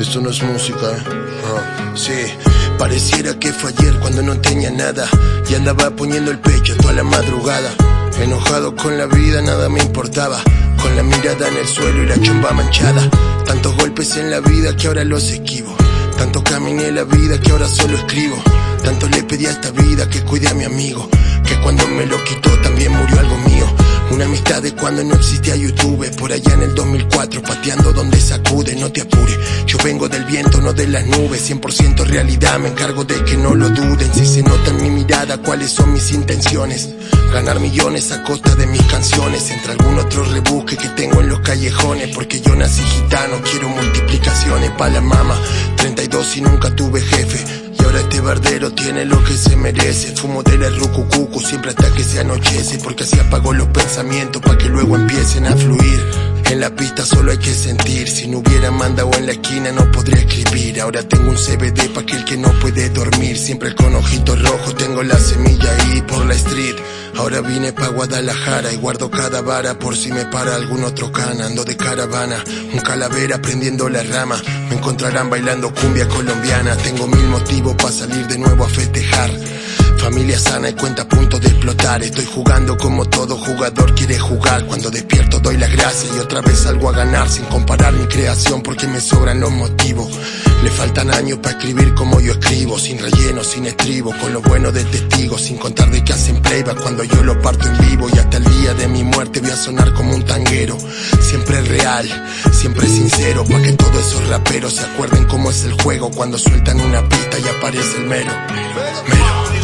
Esto no es música, ¿eh? Sí, pareciera que fue ayer cuando no tenía nada y andaba poniendo el pecho toda la madrugada. Enojado con la vida, nada me importaba. Con la mirada en el suelo y la chumba manchada. Tantos golpes en la vida que ahora los esquivo. Tanto caminé la vida que ahora solo escribo. Tanto le pedí a esta vida que cuide a mi amigo. Que cuando me lo quitó también murió algo mío. Una amistad de cuando no existía YouTube, por allá en el 2004, pateando donde sacude, no te apure. Yo vengo del viento, no de las nubes, 100% realidad, me encargo de que no lo duden. Si se nota en mi mirada cuáles son mis intenciones. Ganar millones a costa de mis canciones, entre algún otro rebusque que tengo en los callejones, porque yo nací gitano, quiero multiplicaciones para la mama. 32 y nunca tuve jefe ahora este bardero tiene lo que se merece. Fumo de la rucucucu siempre hasta que se anochece. Porque así apago los pensamientos para que luego empiecen a fluir. En la pista solo hay que sentir. Si no hubiera mandado en la esquina no podría escribir. Ahora tengo un CBD para aquel que no puede dormir. Siempre con ojitos rojos tengo la semilla ahí por la street. Ahora vine pa' Guadalajara y guardo cada vara por si me para algún otro cana. Ando de caravana, un calavera prendiendo la rama. Me encontrarán bailando cumbia colombiana. Tengo mil motivos para salir de nuevo a festejar. Familia sana y cuenta a punto de explotar. Estoy jugando como todo jugador quiere jugar. Cuando despierto doy las gracias y otra vez salgo a ganar sin comparar mi creación porque me sobran los motivos. Le faltan años para escribir como yo escribo, sin relleno, sin estribo, con lo bueno del testigo, sin contar de que hacen playback cuando yo lo parto en vivo y hasta el día de mi muerte voy a sonar como un tanguero. Siempre real, siempre sincero, pa' que todos esos raperos se acuerden cómo es el juego cuando sueltan una pista y aparece el mero. Mero.